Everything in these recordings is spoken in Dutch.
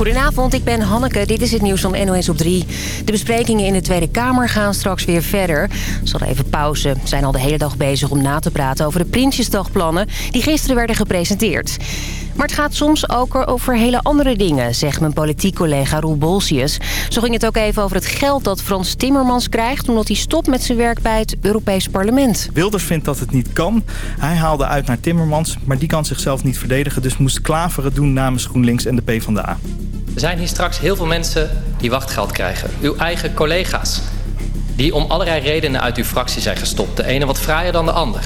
Goedenavond, ik ben Hanneke. Dit is het nieuws van NOS op 3. De besprekingen in de Tweede Kamer gaan straks weer verder. Ze hadden even pauze. zijn al de hele dag bezig om na te praten over de Prinsjesdagplannen... die gisteren werden gepresenteerd. Maar het gaat soms ook over hele andere dingen, zegt mijn politiek collega Roel Bolsius. Zo ging het ook even over het geld dat Frans Timmermans krijgt... omdat hij stopt met zijn werk bij het Europees Parlement. Wilders vindt dat het niet kan. Hij haalde uit naar Timmermans, maar die kan zichzelf niet verdedigen... dus moest Klaveren doen namens GroenLinks en de PvdA. Er zijn hier straks heel veel mensen die wachtgeld krijgen. Uw eigen collega's. Die om allerlei redenen uit uw fractie zijn gestopt. De ene wat fraaier dan de ander.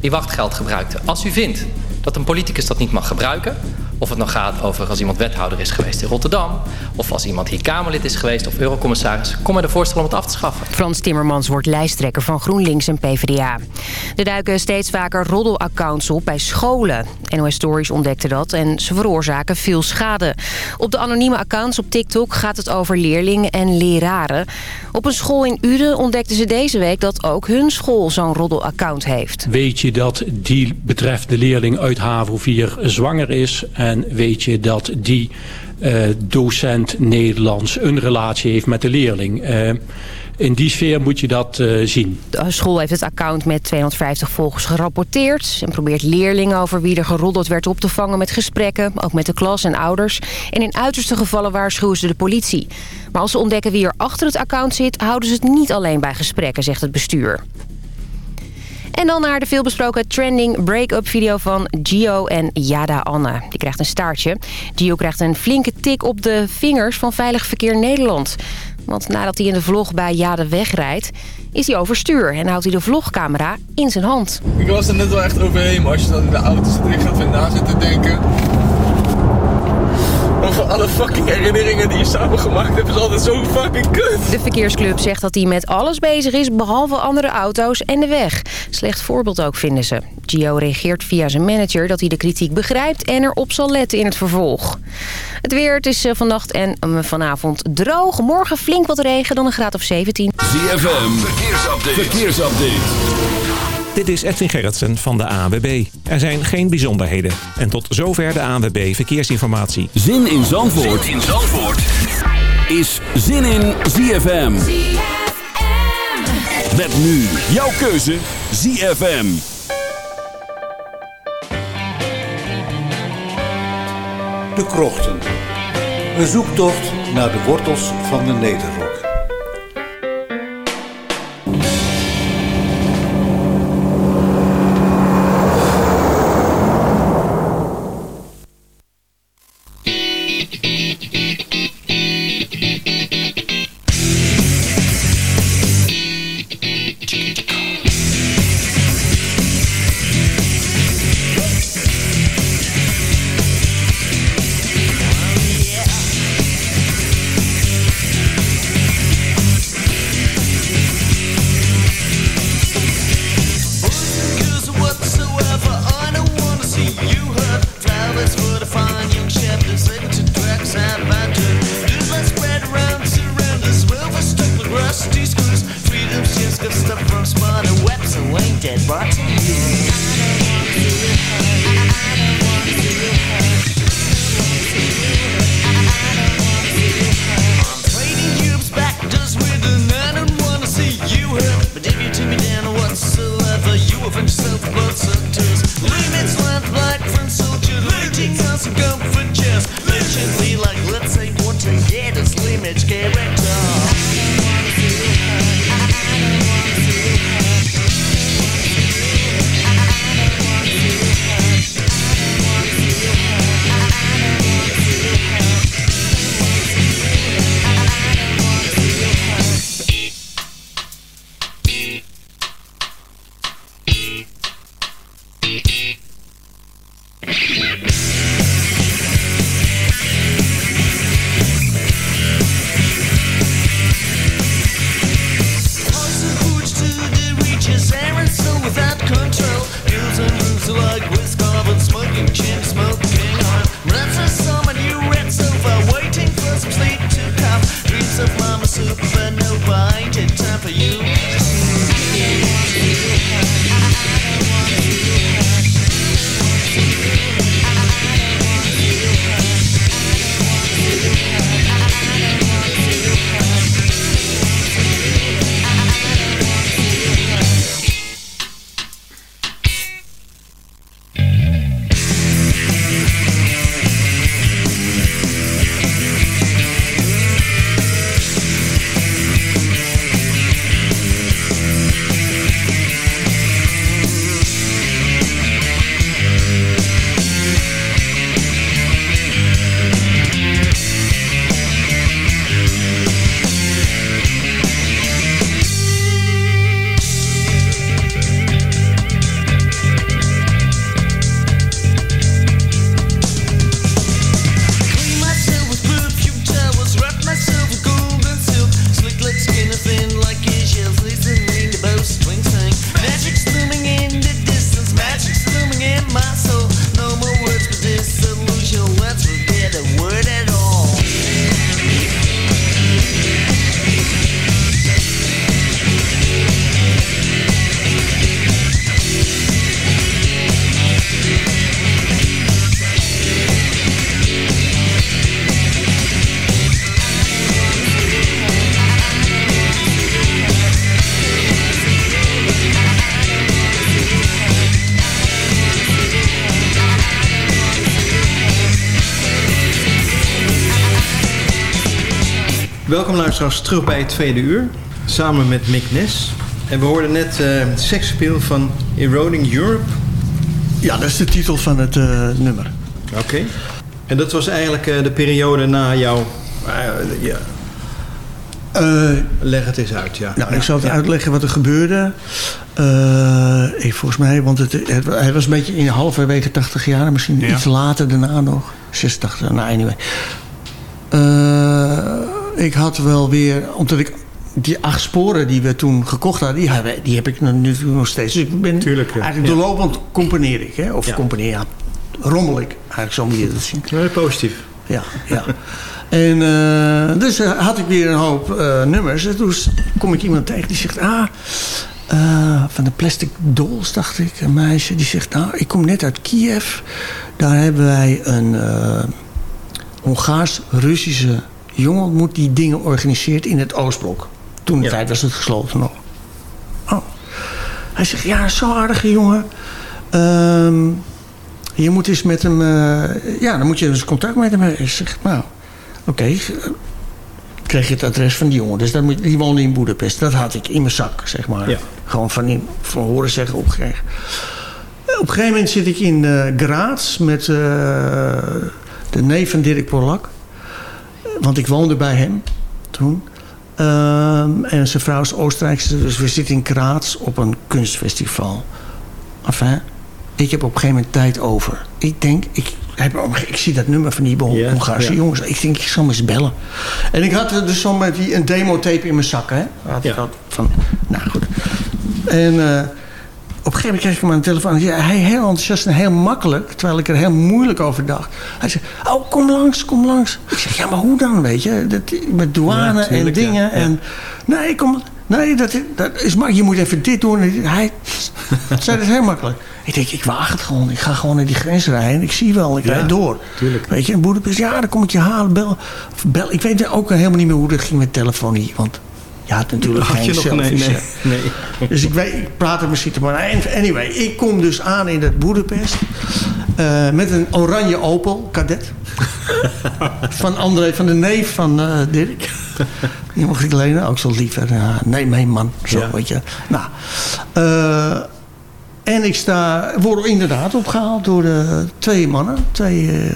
Die wachtgeld gebruikten. Als u vindt dat een politicus dat niet mag gebruiken... Of het nog gaat over als iemand wethouder is geweest in Rotterdam... of als iemand hier Kamerlid is geweest of eurocommissaris... kom met een voorstel om het af te schaffen. Frans Timmermans wordt lijsttrekker van GroenLinks en PvdA. Er duiken steeds vaker roddelaccounts op bij scholen. NOS Stories ontdekte dat en ze veroorzaken veel schade. Op de anonieme accounts op TikTok gaat het over leerlingen en leraren. Op een school in Uden ontdekten ze deze week dat ook hun school zo'n roddelaccount heeft. Weet je dat die betreffende leerling uit HAVO 4 zwanger is... En weet je dat die uh, docent Nederlands een relatie heeft met de leerling. Uh, in die sfeer moet je dat uh, zien. De school heeft het account met 250 volgers gerapporteerd... en probeert leerlingen over wie er geroddeld werd op te vangen met gesprekken... ook met de klas en ouders. En in uiterste gevallen waarschuwen ze de politie. Maar als ze ontdekken wie er achter het account zit... houden ze het niet alleen bij gesprekken, zegt het bestuur. En dan naar de veelbesproken trending break-up video van Gio en Yada Anne. Die krijgt een staartje. Gio krijgt een flinke tik op de vingers van Veilig Verkeer Nederland. Want nadat hij in de vlog bij Jade wegrijdt, is hij overstuur en houdt hij de vlogcamera in zijn hand. Ik was er net wel echt overheen, maar als je dan in de auto zit en ik ga na zitten denken... Over alle fucking herinneringen die je samen gemaakt hebt is altijd zo fucking kut. De verkeersclub zegt dat hij met alles bezig is behalve andere auto's en de weg. Slecht voorbeeld ook vinden ze. Gio reageert via zijn manager dat hij de kritiek begrijpt en erop zal letten in het vervolg. Het weer, het is vannacht en vanavond droog. Morgen flink wat regen, dan een graad of 17. ZFM, verkeersupdate. verkeersupdate. Dit is Edwin Gerritsen van de ANWB. Er zijn geen bijzonderheden. En tot zover de ANWB Verkeersinformatie. Zin in Zandvoort, zin in Zandvoort. is Zin in ZFM. ZFM. Met nu jouw keuze ZFM. De Krochten. Een zoektocht naar de wortels van de Nederrok. Luisteraars terug bij het tweede uur. Samen met Mick Nes. En we hoorden net uh, van Eroding Europe. Ja, dat is de titel van het uh, nummer. Oké. En dat was eigenlijk uh, de periode na jouw... ja. Leg het eens uit, ja. Nou, ik zal het ja. uitleggen wat er gebeurde. ik, volgens mij, want het, het, het, was een beetje in halverwege 80 jaar. Misschien ja. iets later daarna nog. 86, nou anyway. Ik had wel weer, omdat ik die acht sporen die we toen gekocht hadden, die, die heb ik nu nog steeds. Dus ik ben Tuurlijk, ja. eigenlijk doorlopend componeer ik. Hè? Of ja. componeer, ja, rommel ik. Eigenlijk zo moet je dat zien. Nee, positief. Ja, ja. en uh, dus uh, had ik weer een hoop uh, nummers. En toen kom ik iemand tegen die zegt... Ah, van de Plastic Dolls, dacht ik. Een meisje die zegt... Nou, ik kom net uit Kiev. Daar hebben wij een Hongaars-Russische jongen ontmoet... die dingen organiseert in het Oostblok. Toen de ja. tijd was het gesloten nog. Oh. Hij zegt, ja, zo aardige jongen. Um, je moet eens met hem... Uh, ja, dan moet je eens contact met hem hebben. Ik zeg, nou, oké. Okay. Kreeg je het adres van die jongen. Dus dat moet, die woonde in Boedapest. Dat had ik in mijn zak, zeg maar. Ja. Gewoon van, in, van horen zeggen opgekregen. Op een gegeven moment zit ik in uh, Graz met uh, de neef van Dirk Polak. Want ik woonde bij hem toen. Um, en zijn vrouw is Oostenrijkse. Dus we zitten in Graz op een kunstfestival. Enfin, ik heb op een gegeven moment tijd over. Ik denk, ik, heb, ik zie dat nummer van die Hongaarse ja, ja. jongens. Ik denk, ik zal eens bellen. En ik had dus zo met die, een demotape in mijn zak. Hè? Had ja. van, nou goed. En uh, op een gegeven moment kreeg ik hem aan de telefoon. Ja, hij heel enthousiast en heel makkelijk. Terwijl ik er heel moeilijk over dacht. Hij zei, oh, kom langs, kom langs. Ik zeg, ja, maar hoe dan, weet je? Dat, met douane ja, tuurlijk, en dingen. Ja. En, nee, kom, nee dat, dat is maar Je moet even dit doen. Hij zei dat heel makkelijk. Ik denk, ik waag het gewoon. Ik ga gewoon naar die grens rijden. Ik zie wel, ik ja, rijd door. Tuurlijk. Weet je, in Boedapest, ja, dan kom ik je halen. Bel, bel. Ik weet ook helemaal niet meer hoe dat ging met telefonie. Want je had natuurlijk Had geen je nog, nee, nee, nee. Dus ik, weet, ik praat er misschien te maar. Anyway, ik kom dus aan in dat Boedapest. Uh, met een oranje Opel, cadet. van André, van de neef van uh, Dirk. Die mocht ik lenen, ook zo lief. Uh, nee, mijn man. Zo, ja. weet je. Nou, uh, en ik sta, word inderdaad opgehaald door de twee mannen. Twee,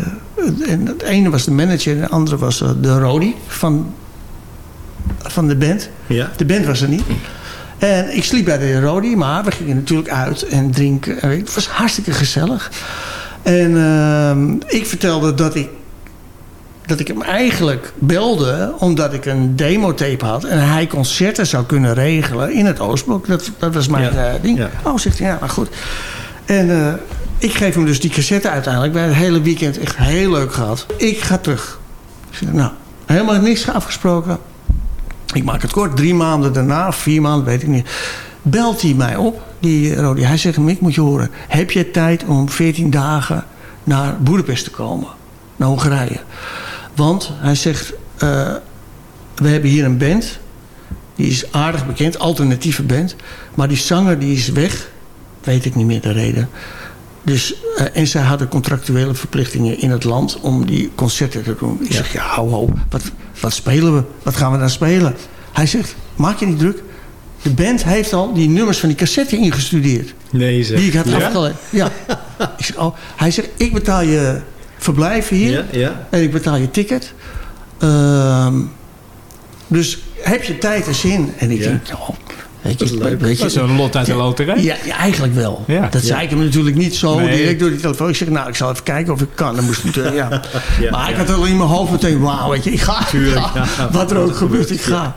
en het ene was de manager en de andere was de Rodi van van de band. Ja. De band was er niet. En ik sliep bij de Rodi, maar we gingen natuurlijk uit en drinken. Het was hartstikke gezellig. En uh, ik vertelde dat ik, dat ik hem eigenlijk belde... omdat ik een demotape had... en hij concerten zou kunnen regelen in het Oostblok. Dat, dat was mijn ja. uh, ding. Ja. Oh, zegt hij, ja, nou goed. En uh, ik geef hem dus die cassette uiteindelijk. We hebben het hele weekend echt heel leuk gehad. Ik ga terug. Ik zeg, nou, helemaal niks afgesproken ik maak het kort, drie maanden daarna, vier maanden, weet ik niet. Belt hij mij op, die Rodi. Hij zegt, Mick, moet je horen. Heb je tijd om 14 dagen naar Boedapest te komen? Naar Hongarije. Want hij zegt, uh, we hebben hier een band. Die is aardig bekend, alternatieve band. Maar die zanger die is weg. Weet ik niet meer de reden. Dus, uh, en zij hadden contractuele verplichtingen in het land om die concerten te doen. Ik ja. zeg, ja, hou, hou. Wat, wat spelen we? Wat gaan we dan spelen? Hij zegt, maak je niet druk. De band heeft al die nummers van die cassette ingestudeerd. Nee, zeg. Die ik had ja? afgelegd. Ja. ik zeg, oh. Hij zegt, ik betaal je verblijf hier. Ja, ja. En ik betaal je ticket. Uh, dus heb je tijd en zin? En ik denk, oh, weet je, Dat is leuk. weet je, Dat is een lot uit de loterij. ja, ja, eigenlijk wel. Ja. Dat zei ik hem natuurlijk niet zo Nee. direct door die telefoon. Ik zeg, nou, ik zal even kijken of ik kan. Dan moest ik, eh, ja. Ja, maar ik had al in mijn hoofd meteen, wauw, weet je, ik ga. Tuurlijk. Wat er ook Wat gebeurt, gebeurt, ik ga.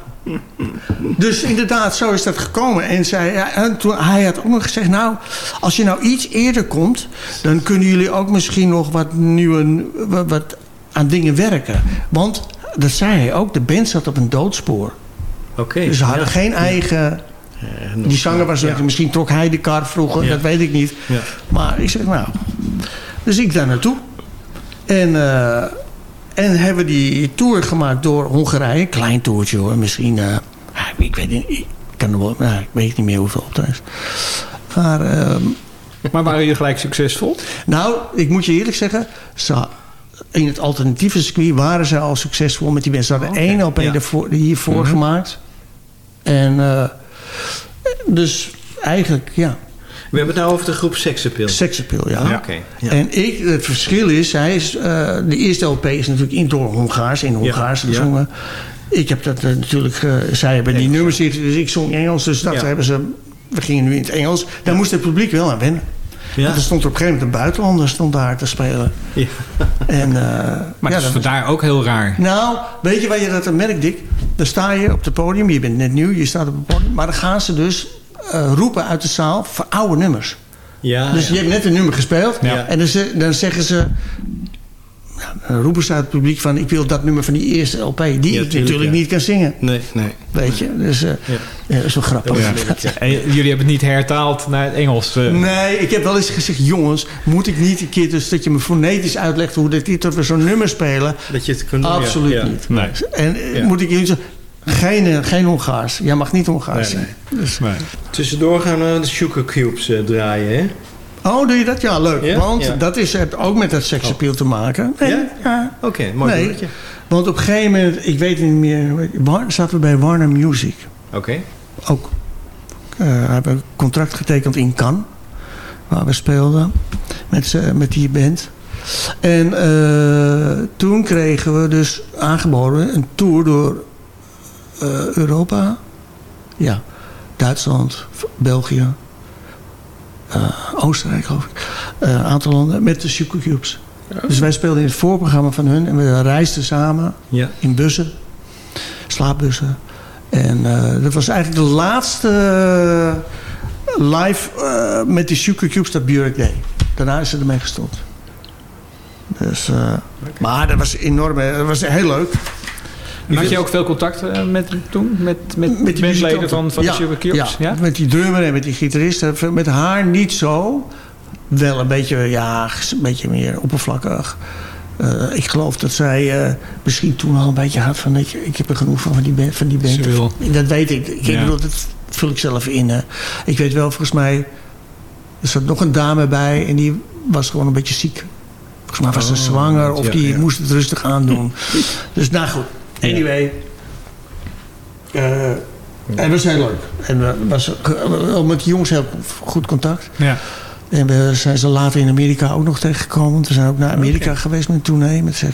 Dus inderdaad, zo is dat gekomen. En, zij, en toen, hij had ook nog gezegd, nou, als je nou iets eerder komt... dan kunnen jullie ook misschien nog wat nieuwe, wat, wat aan dingen werken. Want, dat zei hij ook, de band zat op een doodspoor. Oké. Dus ze hadden ja. geen eigen... Eh, Die zanger was ja. misschien trok hij de kar vroeger, Ja. dat weet ik niet. Ja. Maar ik zeg, nou... Dus ik daar naartoe. En, eh, en hebben die tour gemaakt door Hongarije. Klein toertje hoor, misschien... eh, ik weet niet, ik, kan er wel, nou, ik weet niet meer hoeveel optredens. Maar... ehm, Maar waren jullie gelijk succesvol? nou, ik moet je eerlijk zeggen... Ze, in het alternatieve circuit waren ze al succesvol met die mensen. Ze hadden één ja. ervoor, hiervoor Mhm. gemaakt. En dus eigenlijk, ja. We hebben het nou over de groep Sexappeal. Sexappeal, ja. Ah, Oké. ja. En ik, het verschil is, hij is eh, de eerste LP is natuurlijk in het Hongaars, in Hongaars Ja, gezongen. Ik heb dat eh, natuurlijk, eh, zij hebben die nummers, hier, dus ik zong Engels, dus dat Ja. hebben ze, we gingen nu in het Engels. Daar moest het publiek wel aan wennen. Ja. Want er stond op een gegeven moment een buitenlander stond daar te spelen. Ja. En, eh, Maar ja, het is dat- vandaar ook heel raar. nou, weet je waar je dat aan merkt, Dick? Dan sta je op het podium, je bent net nieuw, je staat op het podium. Maar dan gaan ze dus eh, roepen uit de zaal voor oude nummers. Ja, dus ja. je hebt net een nummer gespeeld. Ja. En dan zeggen ze... Roepen ze uit het publiek van... ik wil dat nummer van die eerste LP. Die ik tuurlijk, natuurlijk ja. niet kan zingen. Nee, nee. Weet je? Dus eh, ja. dat is wel grappig. En jullie hebben het niet hertaald naar het Engels. eh. Nee, ik heb wel eens gezegd... jongens, moet ik niet een keer... dus dat je me fonetisch uitlegt hoe dat dit dat we zo'n nummer spelen... Dat je het kunt doen, ja. Absoluut Ja. niet. Nee. En eh, Ja. moet ik jullie zeggen... Geen, geen Hongaars. Jij mag niet Hongaars Nee, zingen. Dus, Tussendoor gaan we de Sugar Cubes eh, draaien, hè? Oh, doe je dat? Ja, leuk. Ja? Want Ja. dat is, heeft ook met dat seksappeal te maken. Nee, Ja? ja. Oké, mooi Nee, want op een gegeven moment... Ik weet niet meer... Zaten we bij Warner Music. Oké. Ook. eh hebben een contract getekend in Cannes. Waar we speelden. Met, met die band. En eh, toen kregen we dus aangeboden een tour door eh, Europa. Ja. Duitsland, België. Eh, Oostenrijk geloof ik. Eh, Een aantal landen met de Supercubes. Dus wij speelden in het voorprogramma van hun. En we reisden samen Ja. in bussen. Slaapbussen. En eh, dat was eigenlijk de laatste eh, live eh, met die Supercubes dat Björk deed. Daarna is ze ermee gestopt. Dus, eh, Maar dat was enorm. Dat was heel leuk. En had je ook veel contact eh, met toen? Met, met, Met die bandleden van, van ja, de Sugar Cubes? Ja, met die drummer en met die gitarist. Eh, Met haar niet zo. Wel een beetje, ja, een beetje meer oppervlakkig. Eh, ik geloof dat zij eh, misschien toen al een beetje had van... Ik, ik heb er genoeg van, van die band. Van die band. Wil. Dat weet ik. Ik Ja. bedoel, dat vul ik zelf in. hè. Ik weet wel, volgens mij... Er zat nog een dame bij en die was gewoon een beetje ziek. Volgens mij was ze Oh, zwanger of ja, die ja. moest het rustig aandoen. dus nou goed. Anyway. Eh, en dat was heel leuk. En we was ook met die jongens heel goed contact. Ja. En we zijn ze later in Amerika ook nog tegengekomen. We zijn ook naar Amerika geweest met een tournee met. Outside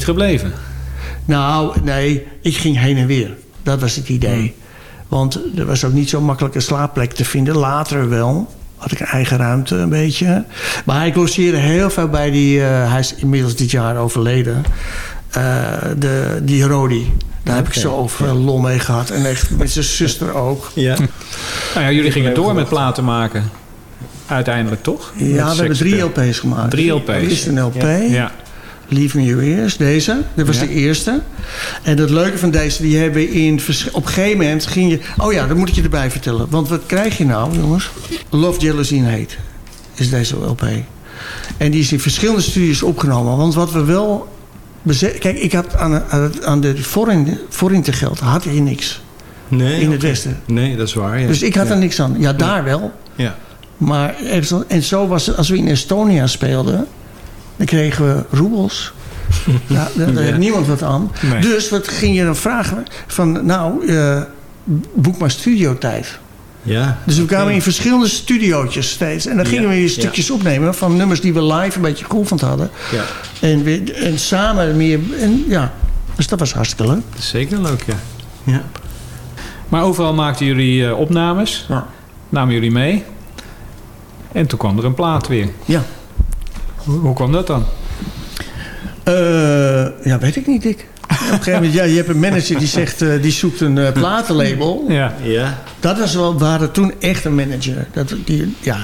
niet gebleven? Nou, nee, ik ging heen en weer. Dat was het idee. Want er was ook niet zo makkelijk een slaapplek te vinden. Later wel. Had ik een eigen ruimte een beetje. Maar ik logeerde heel veel bij die... eh, hij is inmiddels dit jaar overleden. Eh, de, die Rodi. Daar heb ik zo veel lol mee gehad. En echt met zijn zuster ook. Ja. Nou ja, jullie gingen door met platen maken. Uiteindelijk toch? Ja, Met we hebben drie LP's gemaakt. Drie LP's. Eerst een LP. Ja. Me Your Ears, deze. Dat was Ja. de eerste. En het leuke van deze, die hebben we in... Op een gegeven moment ging je... Oh ja, dat moet ik je erbij vertellen. Want wat krijg je nou, jongens? Love, Jealousy Hate is deze LP. En die is in verschillende studios opgenomen. Want wat we wel... Kijk, ik had aan, aan, de foreign, foreign te geld had je niks. Nee, in het. Westen. Nee, dat is waar. Ja. Dus ik had ja. er niks aan. Ja, daar wel. Ja. Maar en zo was het, als we in Estonia speelden, dan kregen we roebels. Ja, daar, Ja. heeft niemand wat aan. Nee. Dus wat ging je dan vragen? Van nou, eh, boek maar studiotijd. Ja. Dus we kwamen in verschillende studiootjes steeds. En dan gingen Ja, we ja. stukjes opnemen van nummers die we live een beetje geoefend hadden. Ja. En, we, en samen meer. En, ja, dus dat was hartstikke leuk. Zeker leuk, ja. ja. Maar overal maakten jullie eh, opnames. Namen jullie mee. En toen kwam er een plaat weer. Ja. Hoe, hoe kwam dat dan? Eh, ja, weet ik niet, Dick. Op een gegeven moment, ja, je hebt een manager die zegt, eh, die zoekt een eh, platenlabel. Ja. Ja. Dat was wel, we hadden toen echt een manager. Dat, die, ja,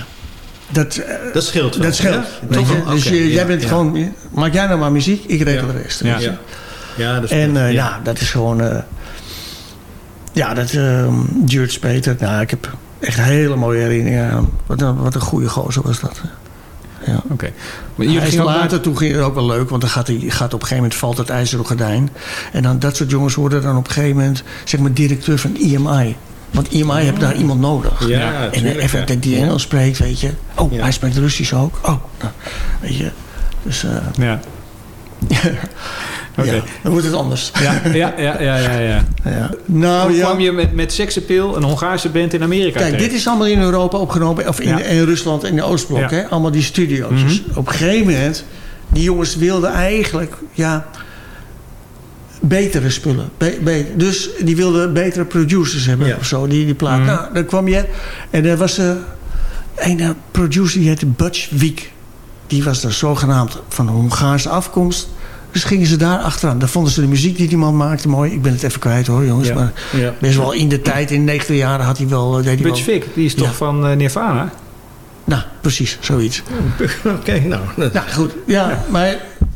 dat, Dat scheelt wel. dat scheelt. Ja? Weet je? Toch? Dus je- ja, jij bent ja. gewoon, maak jij nou maar muziek, ik regel Ja. de rest. Ja. Ja. Ja, dat is En eh, Ja. ja, dat is gewoon, eh, ja, dat, uh, George Peter, nou, ik heb echt hele mooie herinneringen aan. Wat een, wat een goede gozer was dat. Ja. Oké. Maar later, toen ging het ook wel leuk, want dan gaat, hij, gaat op een gegeven moment valt het ijzeren gordijn. En dan dat soort jongens worden dan op een gegeven moment, zeg maar, directeur van IMI. Want IMI heeft daar iemand nodig. Ja, en tuurlijk, even ja. dat die Engels spreekt, weet je. Oh, Ja. hij spreekt Russisch ook. Oh, nou, weet je. Dus eh, Ja. Ja, dan wordt het anders. Ja, ja, ja, ja, ja. ja. Ja. Nou, Hoe ja. kwam je met, met Sex Appeal, een Hongaarse band in Amerika Kijk, dit is allemaal in Europa opgenomen. Of in, in Rusland en de Oostblok. Hè? Allemaal die studio's. Dus op een gegeven moment... Die jongens wilden eigenlijk... Ja, betere spullen. Be- be- dus die wilden betere producers hebben. Of zo, die, die plaat. Nou, dan kwam je... En er was er een eh, producer die heette Butch Wiek. Die was er zogenaamd van Hongaarse afkomst. Dus gingen ze daar achteraan. Dan vonden ze de muziek die die man maakte mooi. Ik ben het even kwijt hoor, jongens. Ja. Maar Ja. best wel in de tijd, in de 90 jaren had hij wel... eh, Deed Butch Vig, die is toch van eh, Nirvana? nou, precies, zoiets. Oké, nou. Nou, goed. Ja, maar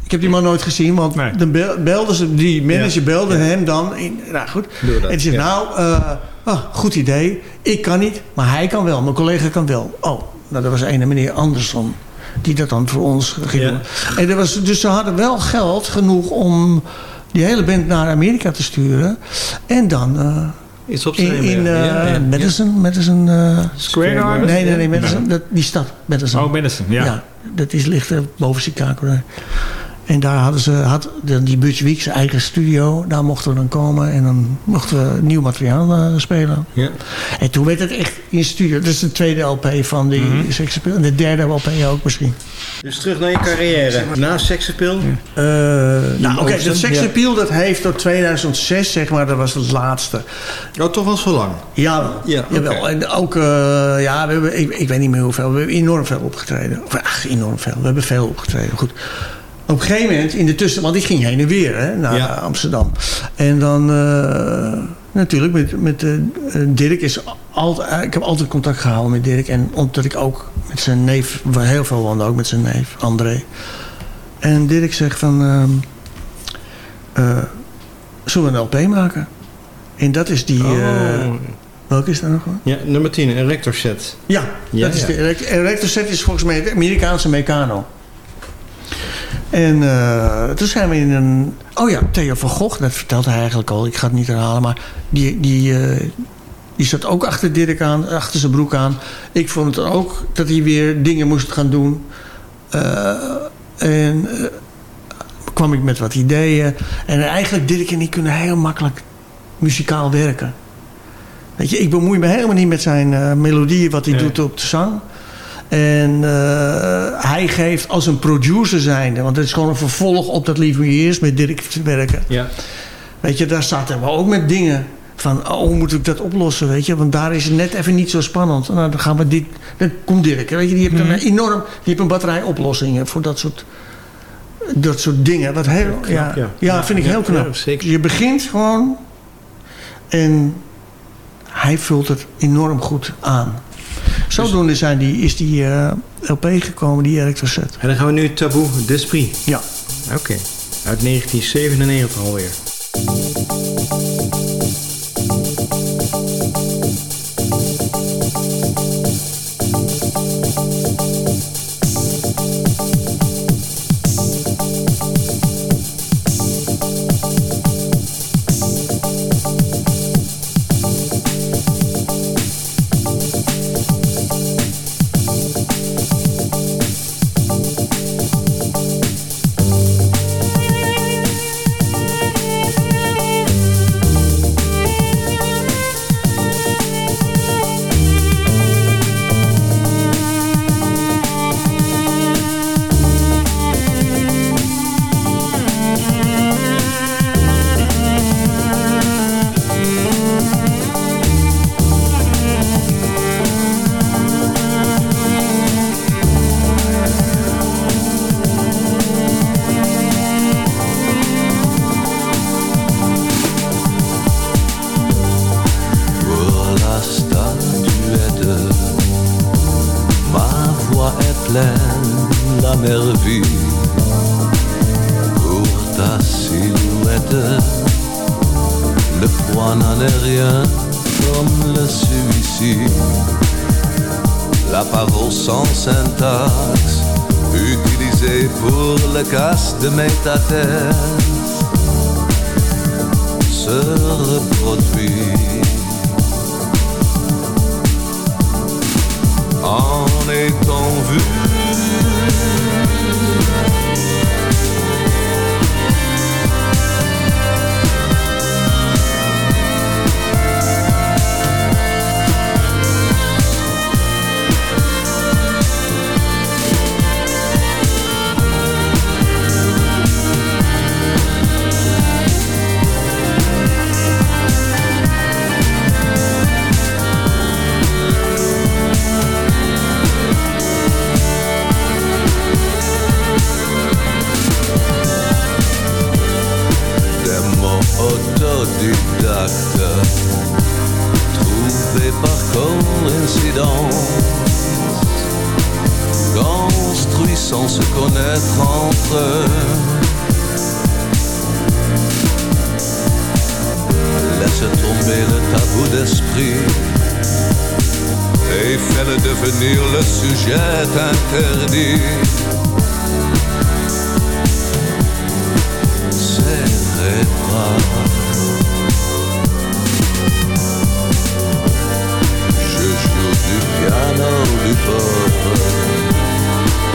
ik heb die man nooit gezien, want Nee. dan bel- belden ze, die manager belde hem dan. In, nou, goed. En die zegt, nou, eh, ah, goed idee. Ik kan niet, maar hij kan wel. Mijn collega kan wel. Oh, nou, dat was een meneer Anderson. Die dat dan voor ons ging doen. En er was, dus ze hadden wel geld genoeg om die hele band naar Amerika te sturen. En dan... eh, Iets op in, ja. eh, Ja, ja, ja. Madison, Madison eh, Square Garden? nee, nee, nee, Madison, dat, die stad, Madison. Oh, Madison, ja. Ja, dat is, ligt boven Chicago. En daar hadden ze, had die Butch Week zijn eigen studio. Daar mochten we dan komen en dan mochten we nieuw materiaal eh, spelen. Ja. En toen werd het echt in studio. Dat is de tweede LP van die mm En de derde LP ook misschien. Dus terug naar je carrière. Na Sexappeal. Eh, nou, oké, Oosten, dat Sex ja. Appeal dat heeft tot 2006, zeg maar, dat was het laatste. Oh, toch wel zo lang. Ja, Ja, jawel. En ook, eh, ja, we hebben, ik, ik weet niet meer hoeveel. We hebben enorm veel opgetreden. Of, ach, enorm veel. We hebben veel opgetreden. Goed. Op een gegeven moment, in de tussen, want ik ging heen en weer hè, naar Ja. Amsterdam. En dan eh, natuurlijk met, met eh, Dirk is altijd, ik heb altijd contact gehouden met Dirk. En omdat ik ook met zijn neef, waar heel veel wandel ook met zijn neef, André. En Dirk zegt van, eh, zullen we een LP maken? En dat is die, eh, Oh. welke is dat nog? Ja, nummer 10, een rector set. Ja, Ja, dat is de is volgens mij de Amerikaanse Meccano. En eh, toen zijn we in een... Oh ja, Theo van Gogh, dat vertelde hij eigenlijk al. Ik ga het niet herhalen, maar die, die, eh, die zat ook achter Dirk aan, achter zijn broek aan. Ik vond het ook dat hij weer dingen moest gaan doen. Eh, en kwam ik met wat ideeën. En eigenlijk Dirk en ik kunnen heel makkelijk muzikaal werken. Weet je, ik bemoei me helemaal niet met zijn melodieën, wat hij Nee. doet op de zang. En eh, hij geeft als een producer zijnde... want het is gewoon een vervolg op dat Lieve met Dirk te werken. Ja. Weet je, daar zaten we ook met dingen van... oh, hoe moet ik dat oplossen, weet je? Want daar is het net even niet zo spannend. Nou, dan gaan we dit... Dan komt Dirk, weet je, die heeft een enorm... die heeft een batterij oplossingen voor dat soort... Dat soort dingen. Wat heel, ja, ja. ja. vind ik Ja, heel knap. zeker. Je begint gewoon... en hij vult het enorm goed aan. Zodoende zijn die, is die eh, LP gekomen, die Erik Tracet. En dan gaan we nu Taboe d'Esprit. Ja. Oké. Uit 1997 alweer. Casse de devenir le sujet interdit. Je joue du piano du pop,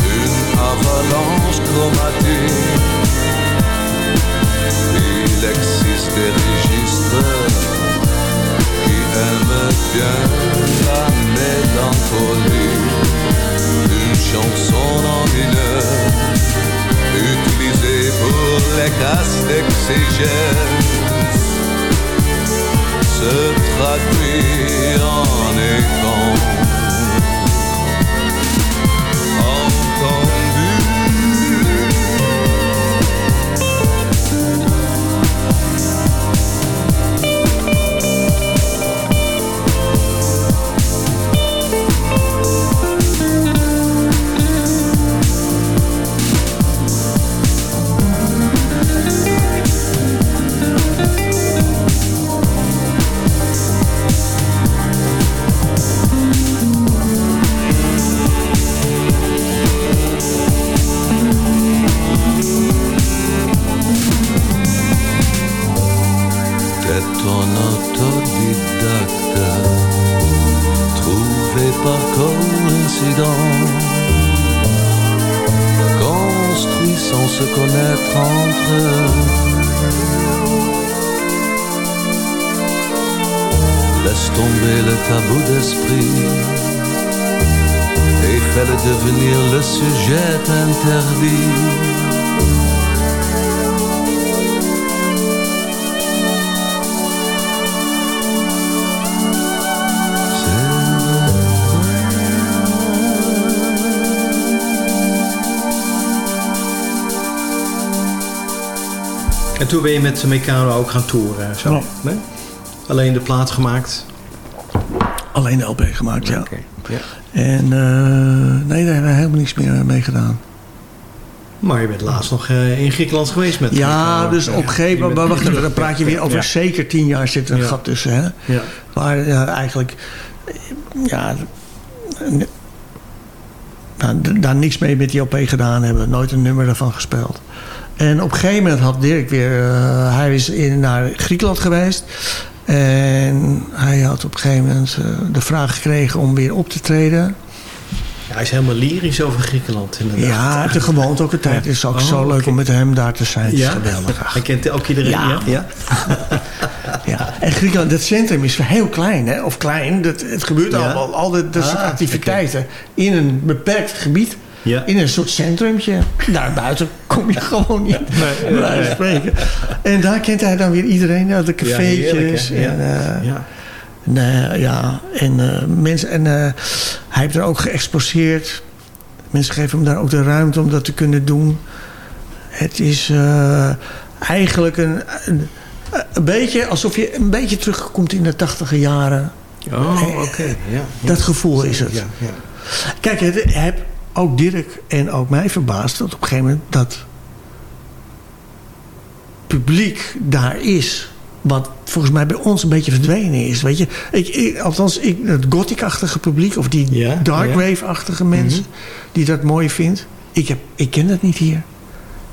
une avalanche chromatique. Il existe des registres aiment bien la mélancolie, une chanson en mineur utilisé pour les casses d'exégèse se traduit en écran sujet interdit. En toen ben je met Meccano ook gaan toeren? Zo. Nee? Alleen de plaat gemaakt? Alleen de LP gemaakt, ja. Ja. En eh, nee, daar hebben we helemaal niks meer mee gedaan. Maar je bent laatst nog eh, in Griekenland geweest met Ja, dus op een gegeven moment, maar wacht even, dan praat je weer over Ja. zeker tien jaar zit er een Ja. gat tussen. Hè? Ja. Waar eh, eigenlijk, eh, ja, nou, daar niks mee met die LP gedaan hebben. Nooit een nummer daarvan gespeeld. En op een gegeven moment had Dirk weer, eh, hij is in, naar Griekenland geweest. En hij had op een gegeven moment eh, de vraag gekregen om weer op te treden. Ja, hij is helemaal lyrisch over Griekenland inderdaad. Ja, hij heeft gewoond ook een tijd. Het is ook Oh, zo leuk om met hem daar te zijn. Het is Ja? geweldig. Hij kent ook iedereen, ja? Ja. Ja. En Griekenland, dat centrum is heel klein, hè? Of klein. Dat, het gebeurt allemaal, al dat, dat soort Ah, activiteiten in een beperkt gebied. Ja. In een soort centrumtje. Daarbuiten kom je gewoon niet. Nee, spreken. En daar kent hij dan weer iedereen. ja, De cafeetjes. Ja, en, eh, Ja. Nee, ja, en eh, mensen. En eh, hij heeft er ook geëxposeerd. Mensen geven hem daar ook de ruimte om dat te kunnen doen. Het is eigenlijk een, een, een beetje alsof je een beetje terugkomt in de tachtige jaren. Oh, oké. Ja, ja. Dat gevoel is het. Ja, ja. Kijk, het heb ook Dirk en ook mij verbaasd dat op een gegeven moment dat publiek daar is. Wat volgens mij bij ons een beetje verdwenen is. Weet je, ik, ik, althans, ik, het gothic-achtige publiek of die Ja, darkwave-achtige mensen die dat mooi vindt. Ik, heb, ik ken dat niet hier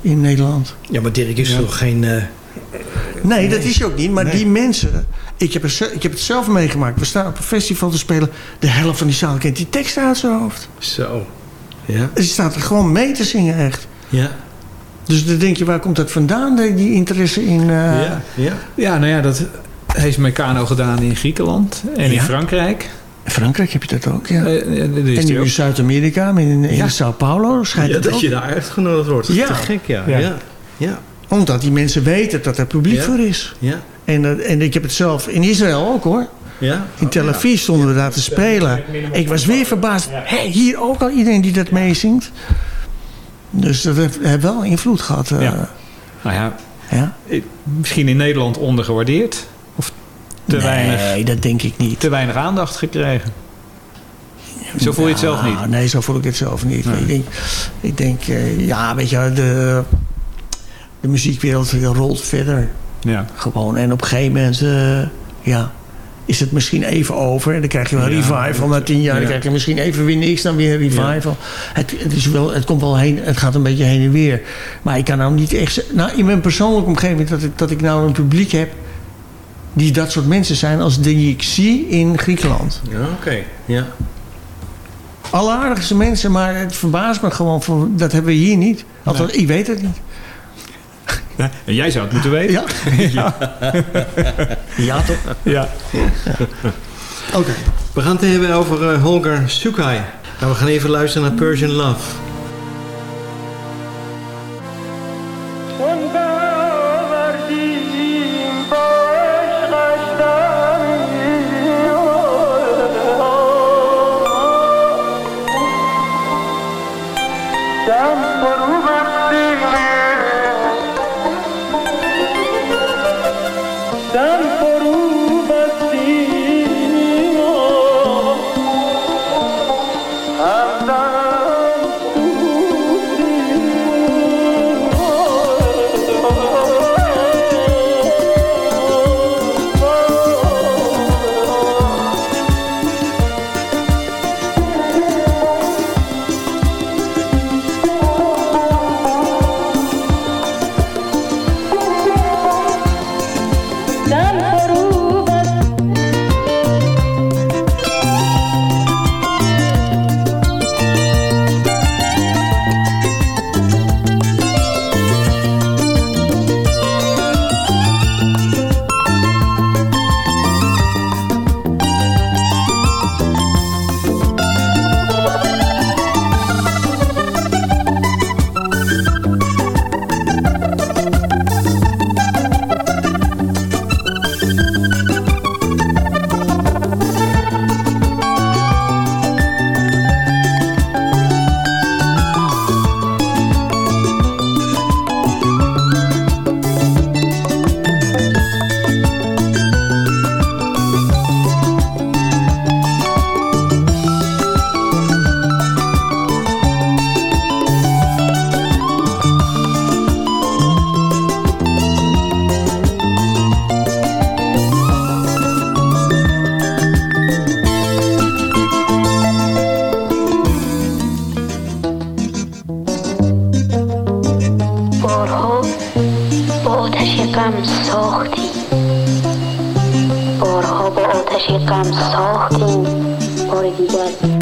in Nederland. Ja, maar Dirk is toch geen... eh, Nee, dat is ook niet. Maar Nee. die mensen... Ik heb, er, ik heb het zelf meegemaakt. We staan op een festival te spelen. De helft van die zaal kent die tekst uit zijn hoofd. Zo. Ja. Ze staat er gewoon mee te zingen echt. Ja. Dus dan denk je, waar komt dat vandaan, die die interesse in... eh, Ja. Ja. Ja, nou ja, dat heeft Meccano gedaan in Griekenland en in. Frankrijk. In Frankrijk heb je dat ook, ja. Eh, dat en nu in Zuid-Amerika, in, in Ja. Sao Paulo, schijnt Ja, het dat ook. je daar uitgenodigd wordt. Ja. Te gek, ja. Ja. Ja. Ja. Omdat die mensen weten dat er publiek Ja. voor is. Ja. En, eh, en ik heb het zelf in Israël ook, hoor. Ja. In Tel Aviv stonden we daar te spelen. Ik was weer verbaasd. Hé, hier ook al iedereen die dat meezingt. Dus dat heeft, wel invloed gehad. eh, Ja. Nou ja, ja. misschien in Nederland ondergewaardeerd. Of te, nee, weinig, dat denk ik niet. te weinig aandacht gekregen. Zo voel je het zelf niet. Nou, Nee, zo voel ik het zelf niet. Nee. Ik denk, ik denk eh, ja, weet je, de, de muziekwereld rolt verder. Ja. Gewoon. En op een gegeven moment, eh, ja, is het misschien even over. En dan krijg je wel een Ja. revival. Na tien jaar Ja. dan krijg je misschien even weer niks, dan weer een revival. Het, het, is wel, het komt wel heen, het gaat een beetje heen en weer. Maar ik kan nou niet echt... Nou, in mijn persoonlijke omgeving dat ik, dat ik nou een publiek heb... die dat soort mensen zijn als die ik zie in Griekenland. Ja, oké. Ja. Alleraardigste mensen, maar het verbaast me gewoon. Van, dat hebben we hier niet. Althans, ik weet het niet. En jij zou het moeten weten. Ja, ja. ja toch? Ja. Oké. We gaan het hebben over eh, Holger Sukai. Nou, we gaan even luisteren naar Persian Love. ساختی بارها با آتش غم ساختیم. بار دیگر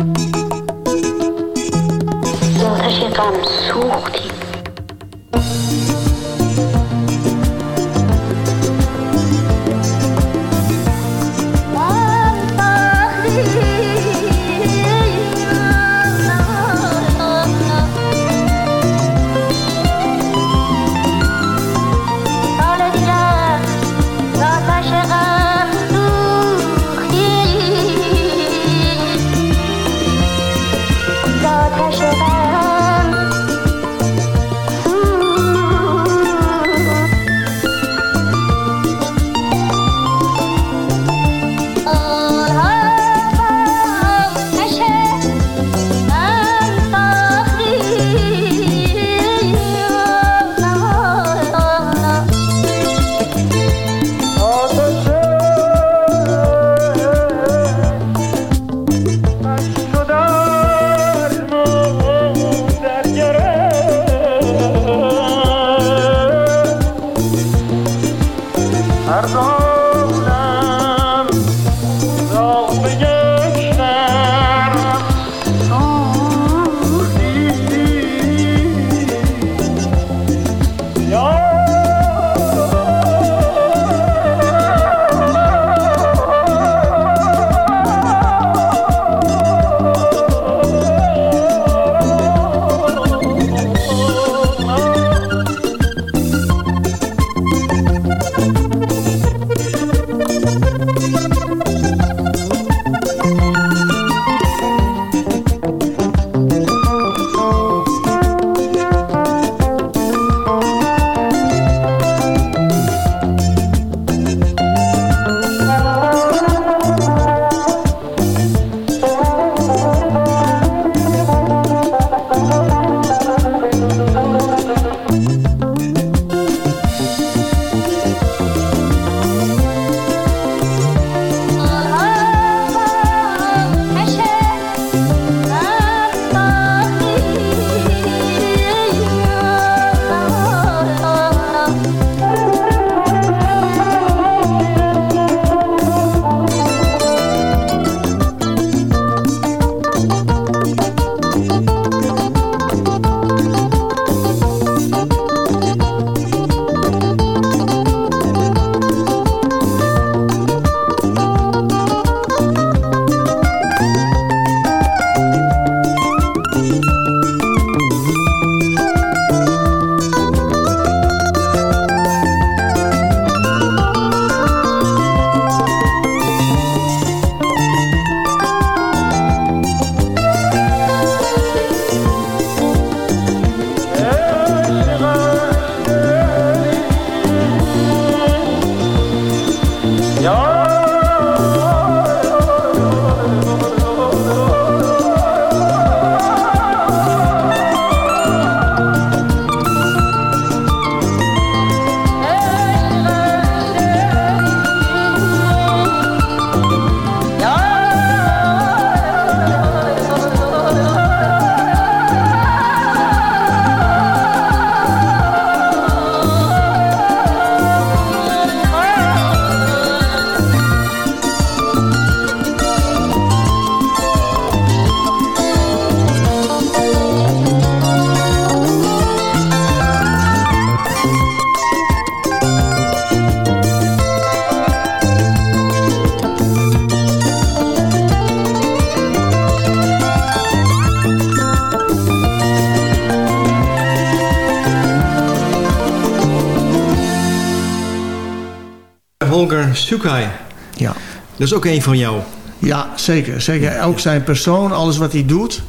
Ja. Dat is ook een van jou. Ja, zeker. zeker. Ook zijn persoon, alles wat hij doet.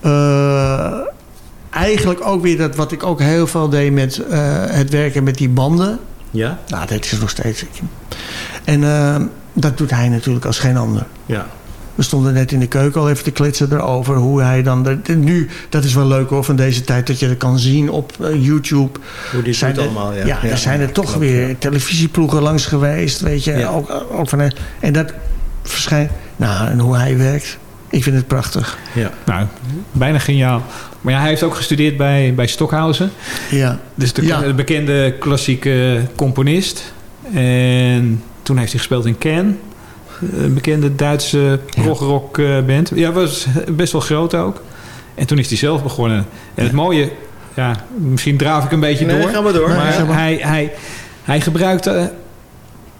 Eh, eigenlijk ook weer dat wat ik ook heel veel deed met eh, het werken met die banden. Ja? Nou, dat is nog steeds. En eh, dat doet hij natuurlijk als geen ander. Ja. We stonden net in de keuken al even te kletsen erover. Hoe hij dan... de- de- nu, dat is wel leuk hoor, van deze tijd. Dat je dat kan zien op eh, YouTube. Hoe dit Zijn doet er- allemaal, ja. Ja, Ja, er zijn er toch klopt, weer televisieploegen langs geweest. Weet je, Ja. ook, ook van, en dat verschijnt... Nou, en hoe hij werkt. Ik vind het prachtig. Ja. Nou, bijna geniaal. Maar ja, hij heeft ook gestudeerd bij, bij Stockhausen. Ja. Dus de, Ja. de bekende klassieke componist. En toen heeft hij gespeeld in Cannes. Een bekende Duitse progrock eh, band. Ja, was best wel groot ook. En toen is hij zelf begonnen. En het mooie... Ja, misschien draaf ik een beetje Nee, door. ga maar door. Maar Nee. Hij, hij, hij gebruikte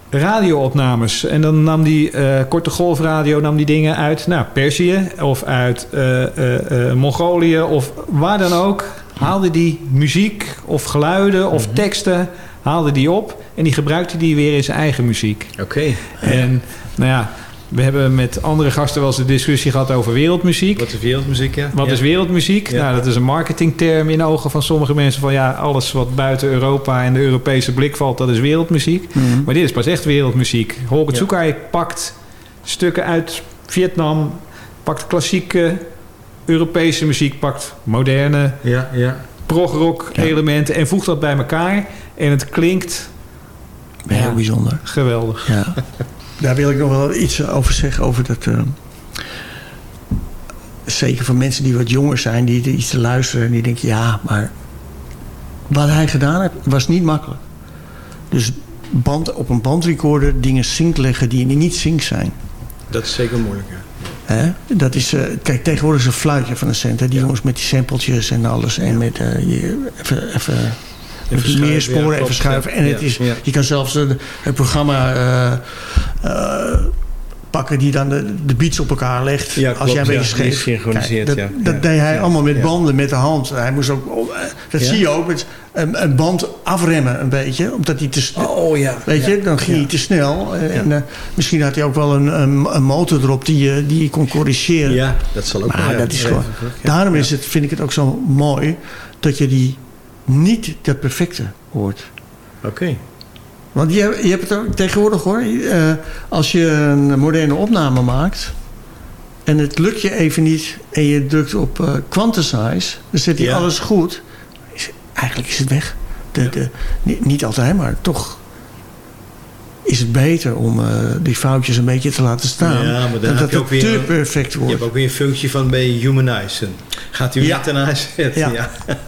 radioopnames. En dan nam die eh, korte golfradio nam die dingen uit nou, Perzië of uit eh, eh, eh, Mongolië of waar dan ook. Haalde die muziek of geluiden of Mhm. teksten haalde die op en die gebruikte die weer in zijn eigen muziek. Oké. En nou ja, we hebben met andere gasten wel eens de discussie gehad over wereldmuziek. Wat is wereldmuziek, ja? Wat Ja. is wereldmuziek? Ja. Nou, dat is een marketingterm in ogen van sommige mensen. Van ja, alles wat buiten Europa en de Europese blik valt, dat is wereldmuziek. Mhm. Maar dit is pas echt wereldmuziek. Holger Ja. Tsukai pakt stukken uit Vietnam, pakt klassieke Europese muziek, pakt moderne Ja, ja. progrock elementen en voegt dat bij elkaar. En het klinkt Heel bijzonder. geweldig. Ja. Daar wil ik nog wel iets over zeggen. Over dat, eh, zeker voor mensen die wat jonger zijn, die iets te luisteren en die denken: ja, maar wat hij gedaan heeft, was niet makkelijk. Dus band, op een bandrecorder dingen sync leggen die niet sync zijn. Dat is zeker moeilijk, ja. Hè? Dat is, eh, kijk, tegenwoordig is een fluitje van een cent. Hè? Die jongens met die sampletjes en alles. En met eh, je, even, even, schuiven, meersporen ja, even klopt, schuiven. ja. En het is, je kan zelfs eh, het programma eh, eh, pakken die dan de, de beats op elkaar legt. Ja, als jij een beetje scheef. gesynchroniseerd, dat ja. dat Ja, deed hij allemaal met banden, met de hand. Hij moest ook, eh, dat zie je ook, met een, een band afremmen een beetje. Omdat hij te snel... Oh ja. Weet je, dan ging hij te snel. En eh, misschien had hij ook wel een, een, een motor erop die, je- die je kon corrigeren. Ja, dat zal ook Maar wel, dat is gewoon. Daarom is het, vind ik het ook zo mooi dat je die niet dat perfecte hoort. Oké. Want je, je hebt het ook tegenwoordig hoor. eh, als je een moderne opname maakt. En het lukt je even niet. En je drukt op eh quantize. Dan zet hij Ja. alles goed. Is, eigenlijk is het weg. De, de, niet, niet altijd, maar toch is het beter om eh, die foutjes een beetje te laten staan. Ja, maar dan dat je het ook weer te perfect Je wordt. hebt ook weer een functie van bij humanizen. Gaat u Ja. zetten? Ja. Ja.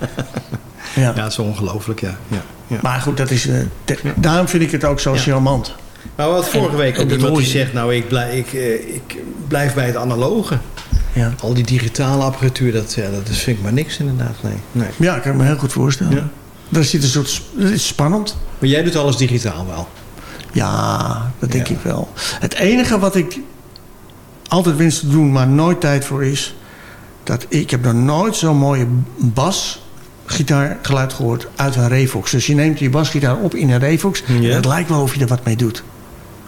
Ja. ja, dat is ongelooflijk, ja. ja. ja. Maar goed, dat is, te- daarom vind ik het ook zo charmant. Maar hadden vorige week ook iemand die zegt... nou, ik blijf, ik, eh, ik blijf bij het analoge. Ja. Al die digitale apparatuur, dat, ja, dat is, vind ik maar niks inderdaad. Nee. nee. Ja, ik kan me heel goed voorstellen. Ja. Daar zit een soort... Het is spannend. Maar jij doet alles digitaal wel. Ja, dat denk Ja. ik wel. Het enige wat ik altijd wens te doen, maar nooit tijd voor is... dat ik heb nog nooit zo'n mooie basgitaargeluid gehoord uit een Revox. Dus je neemt je basgitaar op in een Revox... en het lijkt wel of je er wat mee doet.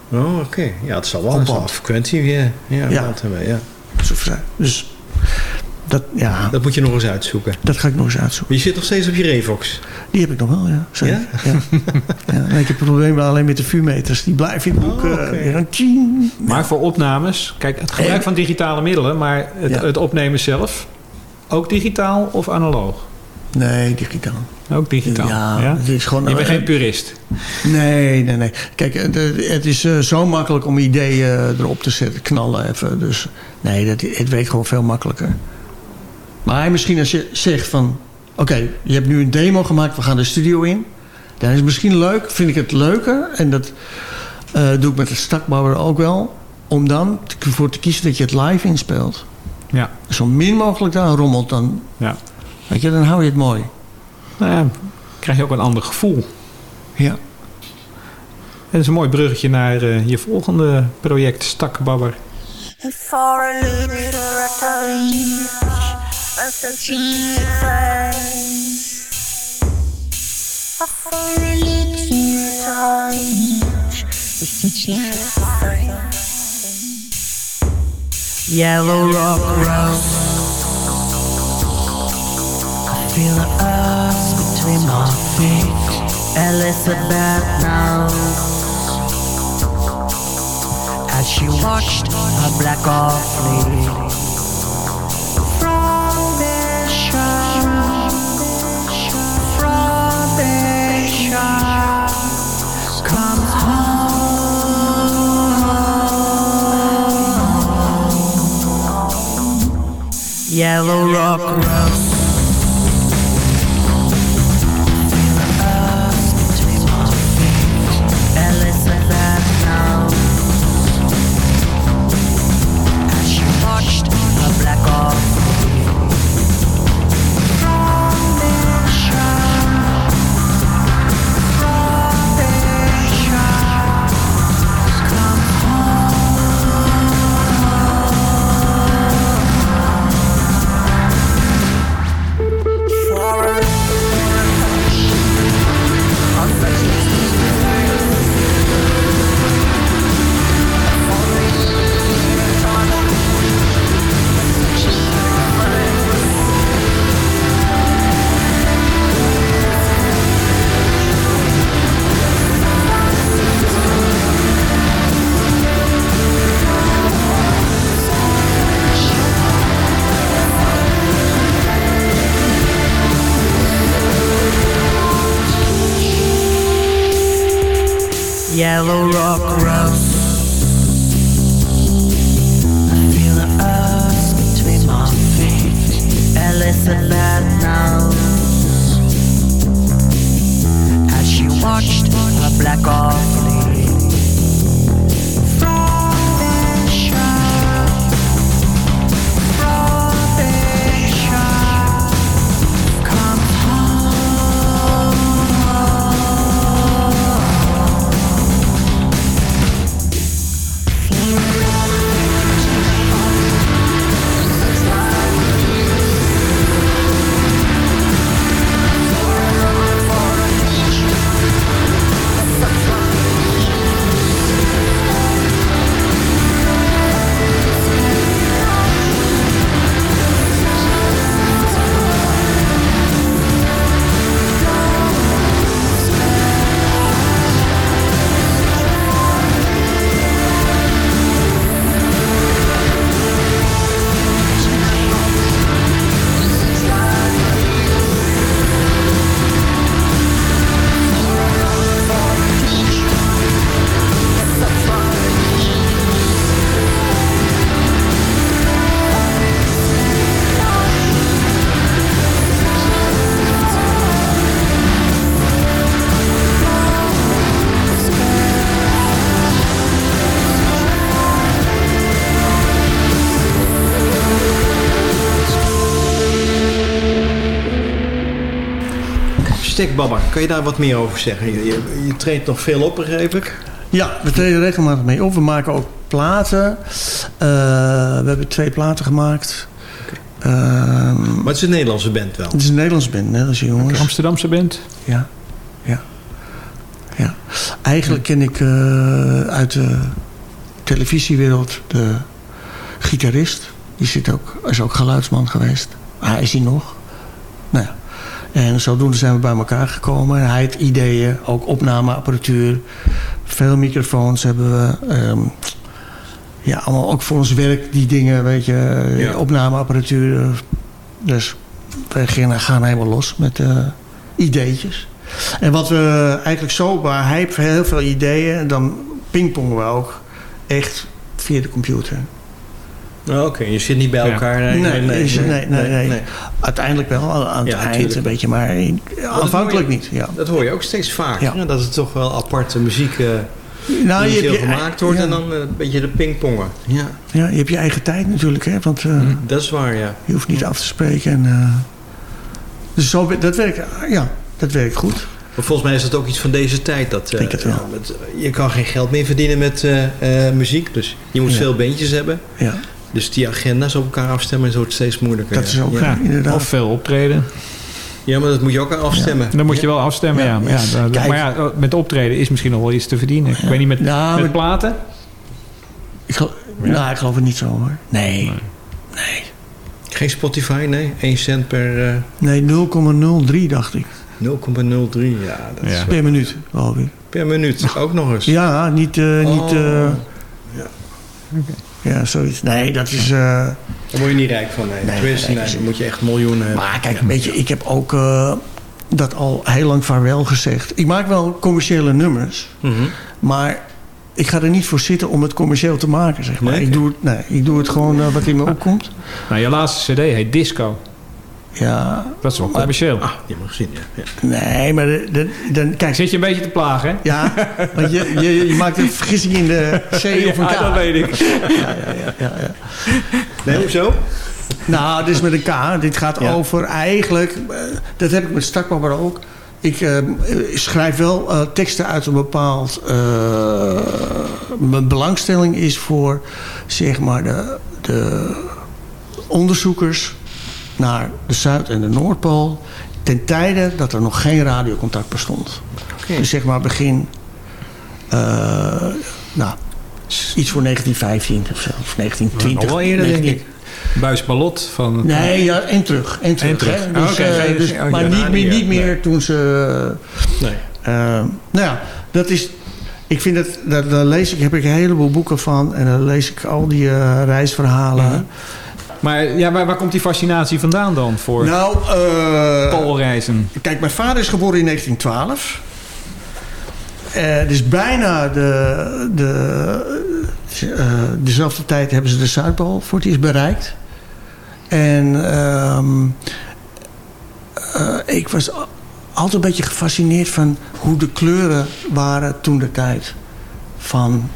Oh, oké. Ja, het zal wel Op een frequentie weer ja, Ja. hebben. Ja. Dus dat, ja, Dat moet je nog eens uitzoeken. dat ga ik nog eens uitzoeken. Maar je zit nog steeds op je Revox. Die heb ik nog wel, ja. Zeker. Ja? Ja? ja. ik heb wel alleen met de vuurmeters. Die blijven in de hoek. Oh, eh. Maar voor opnames, kijk, het gebruik En- van digitale middelen, maar het, Ja. het opnemen zelf, ook digitaal of analoog? Nee, digitaal. Ook digitaal. Ja, het is gewoon... Je bent geen purist. Nee, nee, nee. Kijk, het is eh, zo makkelijk om ideeën eh, erop te zetten, knallen even. Dus nee, dat, het werkt gewoon veel makkelijker. Maar misschien als je zegt van... Oké, je hebt nu een demo gemaakt, we gaan de studio in. Dan is het misschien leuk, vind ik het leuker. En dat eh, doe ik met de stakbouwer ook wel. Om dan te- voor te kiezen dat je het live inspeelt. Ja. Zo min mogelijk daar rommelt dan. Ja. Weet je, dan hou je het mooi. Nou ja, krijg je ook een ander gevoel. Ja. En dat is een mooi bruggetje naar eh, je volgende project, Stakbabber. For a little time, as a For a little time, Yellow rock road. Feel the earth between my feet. Elizabeth knows. As she watched her black off fleet. From the shore, from the shore, comes home. Yellow rock rose. Elizabeth knows as she watched her black off kan je daar wat meer over zeggen? Je, je, je treedt nog veel op, begreep ik. Ja, we treden regelmatig mee op. We maken ook platen. Eh, we hebben twee platen gemaakt. Ehm, Maar het is een Nederlandse band wel. het is een Nederlandse band, Nederlandse jongens. Amsterdamse band? Ja, ja, ja. Eigenlijk ken ik eh, uit de televisiewereld de gitarist. Die zit ook, is ook geluidsman geweest. Hij is hij nog. Nou ja. En zodoende zijn we bij elkaar gekomen. Hij heeft ideeën, ook opnameapparatuur. Veel microfoons hebben we. ehm, ja, allemaal ook voor ons werk, die dingen, weet je. eh, Ja. Opnameapparatuur. Dus we gaan, gaan helemaal los met eh ideetjes. En wat we eigenlijk zo, waar hij heeft heel veel ideeën, dan pingpongen we ook echt via de computer. Oh, Oké, je zit niet bij Ja. elkaar. Nee, nee, nee, nee, nee. Uiteindelijk wel, aan het Ja, eind een beetje, maar aanvankelijk niet. Ja. Dat hoor je ook steeds vaker. Dat het toch wel aparte muziek eh Nou, je initieel hebt je- gemaakt wordt ja. en dan eh, een beetje de pingpongen. Ja, ja, je hebt je eigen tijd natuurlijk, hè, want eh, dat is waar, ja. je hoeft niet af te spreken. En, eh, dus zo, dat werkt, ja, dat werkt goed. Maar volgens mij is dat ook iets van deze tijd. Dat, eh, Denk het wel. ja, met, je kan geen geld meer verdienen met eh, eh, muziek. Dus je moet Ja. veel bandjes hebben. Ja. Dus die agenda's op elkaar afstemmen is wordt steeds moeilijker. Dat ja. is ook, ja. eh, inderdaad. Of veel optreden. Ja, maar dat moet je ook afstemmen. Dan moet je wel afstemmen, ja. Ja. Maar, ja, Kijk. maar ja, met optreden is misschien nog wel iets te verdienen. Ik weet niet, met, Nou, met platen? Ik geloof, Nou, ik geloof het niet zo hoor. Nee. Geen Spotify, nee? 1 cent per eh, Nee, 0,03 dacht ik. 0,03. Ja, dat is Per minuut, geloof ik. per minuut. Ook nog eens. Ja, niet... eh, niet Oh. eh, Ja. Ja, zoiets. Nee, dat is... eh, Daar word je niet rijk van, nee. Nee, Tenminste, nee, nee, is- dan moet je echt miljoenen hebben. Maar kijk, weet je, ik heb ook eh, dat al heel lang vaarwel gezegd. Ik maak wel commerciële nummers, Mhm. maar ik ga er niet voor zitten om het commercieel te maken, zeg maar. Nee? Ik, doe het, nee, ik doe het gewoon eh, wat in me opkomt. Nou, je laatste cd heet Disco. Ja. Dat is wel commercieel. Ah, die ja. ja. Nee, maar de, de- dan, kijk... Zit je een beetje te plagen, hè? Ja, want je, je, je maakt een vergissing in de C of een K. Ja, dat weet ik. Ja, ja, ja, ja, ja. Nee, hoezo? Nou, dit is met een K. Dit gaat Ja. over eigenlijk... eh, dat heb ik met Stakbabber ook. Ik eh, schrijf wel eh, teksten uit een bepaald... eh, mijn belangstelling is voor, zeg maar, de, de onderzoekers... naar de Zuid- en de Noordpool... ten tijde dat er nog geen radiocontact bestond. Dus zeg maar begin... eh, nou, iets voor 1915 of zo. Of 1920. Nog wel eerder, denk 19 ik. Buis Ballot van... Nee, ja, en terug. En terug. En terug. hè. Ah, Dus, eh, dus- oh, maar ja, niet, meer, niet meer toen ze... Nee. eh, nou ja, dat is... Ik vind dat, dat, daar lees ik, heb ik een heleboel boeken van. En dan lees ik al die eh, reisverhalen. Mhm. Maar ja, waar, waar komt die fascinatie vandaan dan voor Nou, Poolreizen? Kijk, mijn vader is geboren in 1912. Eh dus bijna de, de, eh, dezelfde tijd hebben ze de Zuidpool voor het eerst bereikt. En ehm, eh, ik was altijd een beetje gefascineerd van hoe de kleuren waren toen de tijd. Van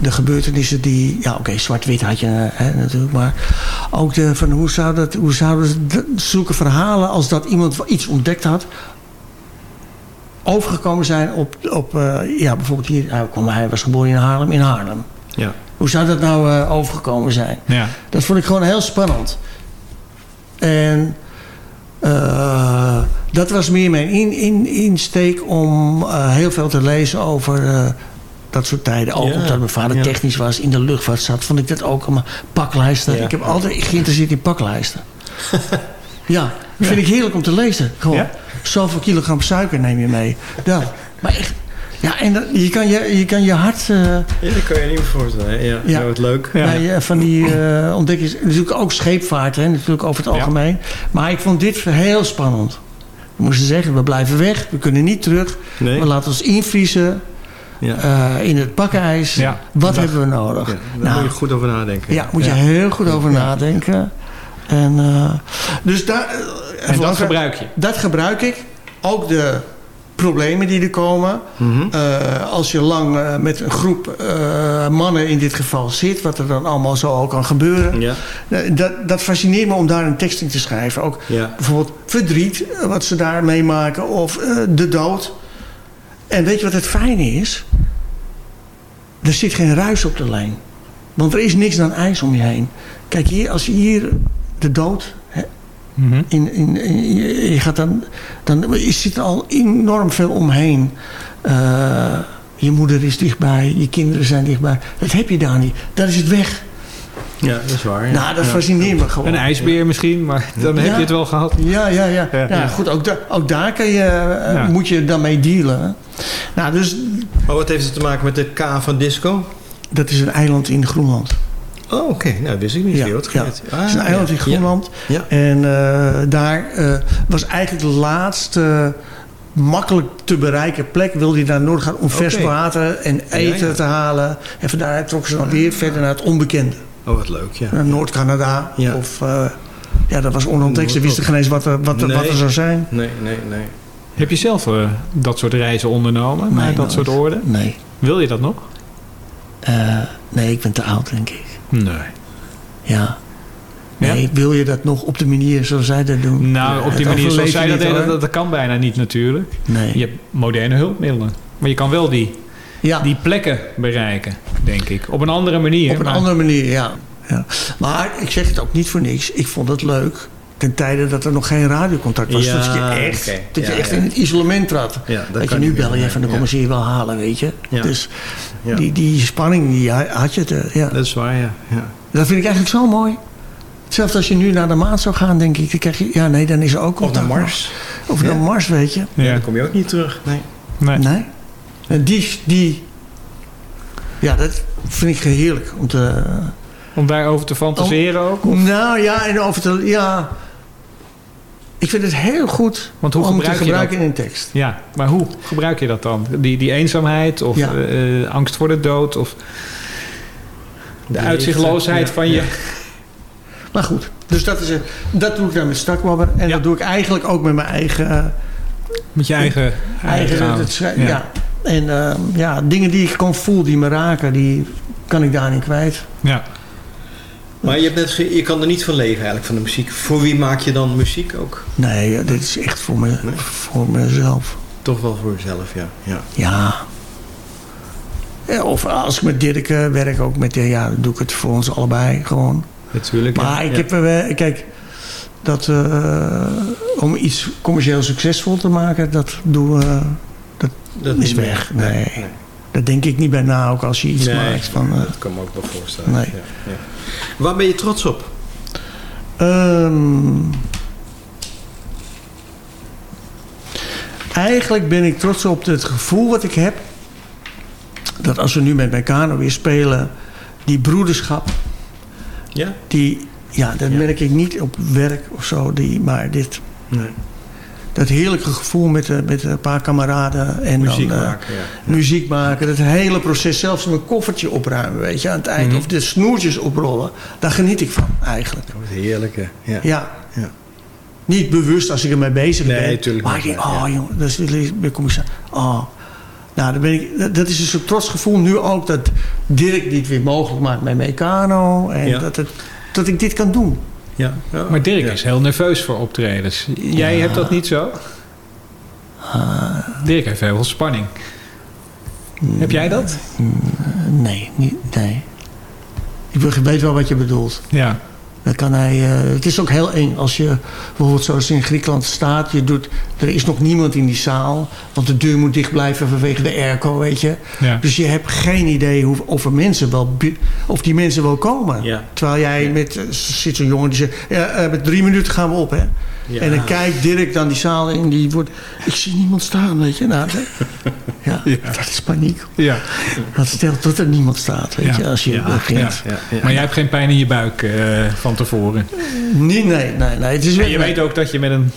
de gebeurtenissen die... Ja, oké, zwart-wit had je hè, natuurlijk. Maar ook de, van hoe, zou dat, hoe zouden ze zulke verhalen... als dat iemand iets ontdekt had... overgekomen zijn op... op eh, ja, bijvoorbeeld hier... Hij, kwam, hij was geboren in Haarlem, in Haarlem. Ja. Hoe zou dat nou eh, overgekomen zijn? Ja. Dat vond ik gewoon heel spannend. En eh, dat was meer mijn in, in, insteek om heel veel te lezen over dat soort tijden. Ook Ja, omdat mijn vader ja. technisch was, in de luchtvaart zat, vond ik dat ook allemaal paklijsten. Ja. Ik heb altijd geïnteresseerd in paklijsten. ja, dat vind ik heerlijk om te lezen. Gewoon, Ja? zoveel kilogram suiker neem je mee. Dat. Maar echt, ja, en dat- je kan je, je, kan je hart... Ja, dat kan je niet meer voorstellen. Ja, ja. wat leuk. bij, eh, van die eh ontdekkings. Natuurlijk ook scheepvaart, hè, natuurlijk over het Ja. algemeen. Maar ik vond dit heel spannend. We moesten zeggen, we blijven weg, we kunnen niet terug. Nee. We laten ons invriezen Ja. eh, in het pakkenijs. Ja. Wat hebben we nodig? Ja, daar Nou, moet je goed over nadenken. ja, moet je heel goed over nadenken. En, eh, dus daar, eh, En dat gebruik je? Dat gebruik ik. Ook de problemen die er komen. Mhm. Als je lang met een groep mannen in dit geval zit... wat er dan allemaal zo al kan gebeuren... Ja. dat, dat fascineert me om daar een tekst in te schrijven. Ook Ja. bijvoorbeeld verdriet, wat ze daar meemaken... of de dood. En weet je wat het fijne is? Er zit geen ruis op de lijn. Want er is niks dan ijs om je heen. Kijk, hier, als je hier de dood... Hè, Mhm. in, in, in- je gaat dan, dan je zit er al enorm veel omheen. Eh, je moeder is dichtbij, je kinderen zijn dichtbij. Dat heb je daar niet. Dat is het weg. Ja, dat is waar. ja. Nou, dat Ja. fascineert me gewoon. Een ijsbeer misschien, maar dan heb je het wel gehad. Ja, ja, ja. Ja. ja. goed, ook, da- ook daar kan je, eh, Ja. moet je dan mee dealen. Nou, dus Maar wat heeft het te maken met de K van disco? dat is een eiland in Groenland. Oh, oké. Nou, dat wist ik niet. Ja, wat ja. Het is een Ah, eiland ja. in Groenland. Ja. En eh, daar eh, was eigenlijk de laatste makkelijk te bereiken plek. Wilde je naar Noord gaan om vers water en eten ja. te halen. En vandaar trokken ze dan weer verder naar het onbekende. Oh, wat leuk, ja. Naar Noord-Canada. Ja. Of, eh, ja, dat was onontdekt. Ze wisten geen eens wat er, wat, er- wat er zou zijn. Nee, nee, nee. Heb je zelf eh, dat soort reizen ondernomen? Nee, naar dat nooit. soort oorden? Nee. Wil je dat nog? Eh, nee, ik ben te oud, denk ik. Nee. Ja. Ja? Nee, wil je dat nog op de manier zoals zij dat doen? Nou, op die Het manier zoals zij dat deden, hoor. dat, dat kan bijna niet natuurlijk. Nee. Je hebt moderne hulpmiddelen. Maar je kan wel die, Ja. die plekken bereiken, denk ik. Op een andere manier. Op een maar- andere manier, ja. ja. Maar ik zeg het ook niet voor niks. Ik vond het leuk ten tijde dat er nog geen radiocontact was. Ja, dat je echt, dat je Ja, echt ja. in het isolement trad. Ja, dat dat je nu bel je van, dan Ja. komen ze je wel halen, weet je. Dus die, die spanning, die ha- had je. Te, ja. Dat is waar, ja. ja. Dat vind ik eigenlijk zo mooi. Zelfs als je nu naar de maan zou gaan, denk ik, dan krijg je... Ja, nee, dan is er ook Of naar. Mars. Of naar Mars, weet je. Ja. Ja. Dan kom je ook niet terug. Nee. Nee. Nee. En die, die... Ja, dat vind ik heerlijk om te... Om daarover te fantaseren ook? Of? Nou ja, en over te... Ja, Ik vind het heel goed Want hoe om te gebruik je gebruiken dat? in een tekst. Ja, maar hoe gebruik je dat dan? Die, die eenzaamheid of Ja. eh, angst voor de dood of de uitzichtloosheid ja, van je... ja. Maar goed, dus dat, is, dat doe ik dan met stakbabber. En dat doe ik eigenlijk ook met mijn eigen... eh, Met je eigen... eigen eigen het schrij- ja. En eh, ja, dingen die ik gewoon voel, die me raken, die kan ik daar niet kwijt. Ja. Maar je, hebt net ge- je kan er niet van leven eigenlijk, van de muziek. Voor wie maak je dan muziek ook? Nee, dit is echt voor, me, voor mezelf. Toch wel voor jezelf, ja. ja. Ja. Ja, Of als ik met Dirk werk, ook met, eh, ja, dan doe ik het voor ons allebei gewoon. Natuurlijk. Maar ik heb, eh, kijk, dat, eh, om iets commercieel succesvol te maken, dat doen we, dat, Dat is weg. Nee, Nee. nee. Daar denk ik niet bij na, ook als je iets Nee, maakt. Van, eh, dat kan me ook wel voorstellen. Nee. Ja, ja. Waar ben je trots op? Ehm, eigenlijk ben ik trots op het gevoel wat ik heb. Dat als we nu met Meccano weer spelen, die broederschap. Ja? Die, ja, dat merk ik niet op werk of zo. Die, maar dit, Nee. Dat heerlijke gevoel met, eh, met een paar kameraden. En Muziek dan, eh, maken, ja. Muziek maken. Dat hele proces, zelfs mijn koffertje opruimen, weet je, aan het eind. Mhm. Of de snoertjes oprollen. Daar geniet ik van, eigenlijk. Wat heerlijk, hè? Ja. Ja. Ja. Niet bewust als ik ermee bezig Nee, ben. tuurlijk maar niet, ik denk, oh ja. jongen, dat is, dan kom ik zo, oh. Nou, dan ben ik, dat- dat is dus een trots gevoel nu ook dat Dirk dit weer mogelijk maakt met Meccano. En Ja. dat, het, dat ik dit kan doen. Ja. Maar Dirk is heel nerveus voor optredens. Jij hebt dat niet zo? Ah. Dirk heeft heel veel spanning. Heb jij dat? Nee, niet, nee. Ik weet wel wat je bedoelt. Ja. Dan kan hij, eh, het is ook heel eng als je bijvoorbeeld zoals in Griekenland staat. Je doet, er is nog niemand in die zaal. Want de deur moet dicht blijven vanwege de airco, weet je. Ja. Dus je hebt geen idee hoe, of, er mensen wel, of die mensen wel komen. Ja. Terwijl jij met, er zit zo'n jongen die zegt, ja, eh, met drie minuten gaan we op, hè. Ja. En dan kijkt Dirk dan die zaal in, die wordt, ik zie niemand staan, weet je. Nou, dat- ja, dat is paniek. Ja. Dat stelt tot er niemand staat, weet je, als je Ja, begint. ja. Maar jij hebt geen pijn in je buik eh, van tevoren. Nee, nee, nee, nee. Het is En je weet ook dat je met een,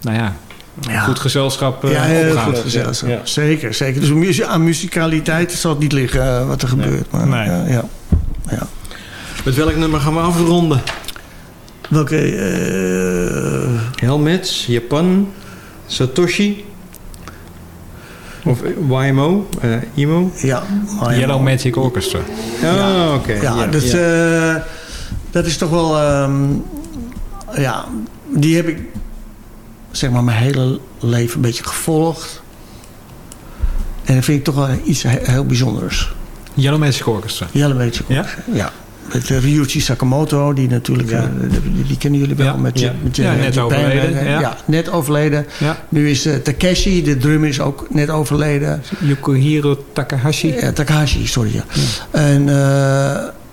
nou ja, een Ja. goed gezelschap eh Ja, heel opgaat. goed gezelschap. Zeker, zeker. Dus aan musicaliteit zal het niet liggen eh, wat er gebeurt. Maar, Nee. ja, ja. ja. Met welk nummer gaan we afronden? Welke... eh, Helmets, Japan, Satoshi. Of eh, YMO, eh, IMO. Ja, Yellow Magic Orchestra. Oh, oké. ja, dat, eh, dat is toch wel... ehm, ja, die heb ik zeg maar mijn hele leven een beetje gevolgd. En dat vind ik toch wel iets he- heel bijzonders. Yellow Magic Orchestra. Yellow Magic Ja? Orchestra, ja. Met eh, Ryuichi Sakamoto, die natuurlijk, Ja. eh, die, die kennen jullie wel. Ja. Met, Ja. met, Ja, net overleden, ja. net overleden. Nu is eh, Takeshi, de drummer, is ook net overleden. Yukihiro Takahashi. Ja, Takahashi, sorry. Ja. En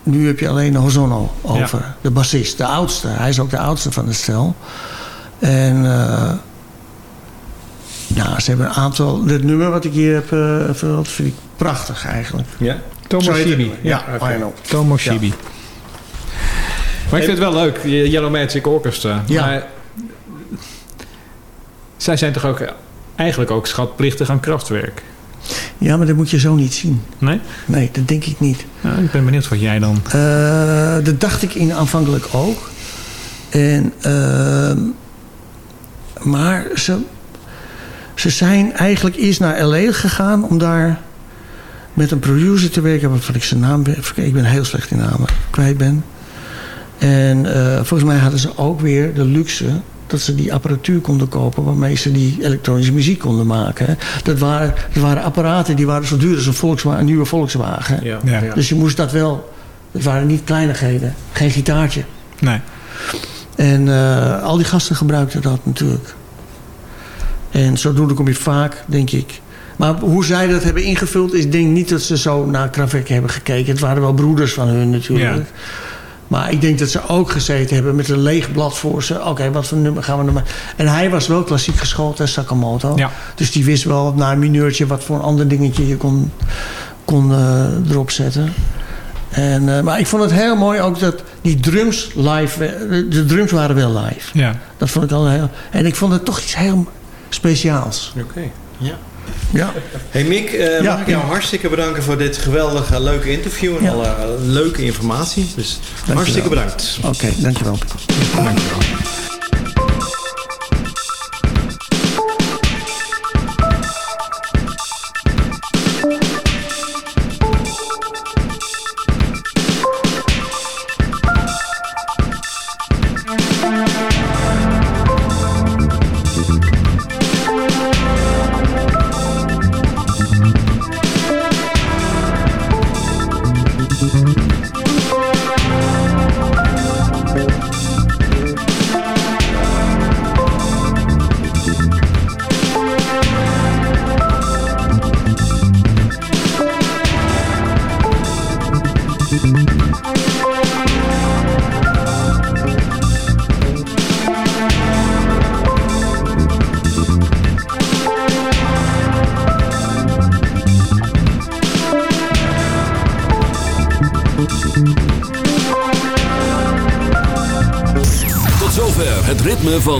nu heb je alleen Hozono over. De bassist, de oudste. Hij is ook de oudste van het stel. En eh nou, ze hebben een aantal... Dit nummer wat ik hier heb verteld, vind ik prachtig eigenlijk. Ja. Tomoshibi. Ja, know. Tomoshibi. Maar ik vind het wel leuk, Yellow Magic Orchestra. Ja. Maar zij zijn toch ook eigenlijk ook schatplichtig aan krachtwerk? Ja, maar dat moet je zo niet zien. Nee? Nee, dat denk ik niet. Nou, ik ben benieuwd wat jij dan... Eh, dat dacht ik in aanvankelijk ook. En, ehm, maar ze, ze zijn eigenlijk eerst naar L.A. gegaan om daar met een producer te werken. Waarvan ik zijn naam ben. Ik ben heel slecht in namen kwijt ben. En eh, volgens mij hadden ze ook weer de luxe dat ze die apparatuur konden kopen waarmee ze die elektronische muziek konden maken. Dat waren, dat waren apparaten die waren zo duur als een, Volkswagen, een nieuwe Volkswagen. Ja. Ja. Dus je moest dat wel. Het waren niet kleinigheden. Geen gitaartje. Nee. En eh, al die gasten gebruikten dat natuurlijk. En zodoende kom je vaak, denk ik. Maar hoe zij dat hebben ingevuld, is denk ik niet dat ze zo naar Kravek hebben gekeken. Het waren wel broeders van hun natuurlijk. Ja. Maar ik denk dat ze ook gezeten hebben met een leeg blad voor ze. Oké, wat voor nummer gaan we nummer? En hij was wel klassiek geschoold, hè, Sakamoto. Ja. Dus die wist wel na een mineurtje wat voor een ander dingetje je kon, kon eh, erop zetten. En, eh, maar ik vond het heel mooi ook dat die drums live... De drums waren wel live. Ja. Dat vond ik al heel... En ik vond het toch iets heel speciaals. Oké, ja. Ja. Hey Mick, eh, Ja. mag ik jou hartstikke bedanken voor dit geweldige, leuke interview en Ja. alle leuke informatie. Dus hartstikke bedankt. Oké, dankjewel. Dankjewel.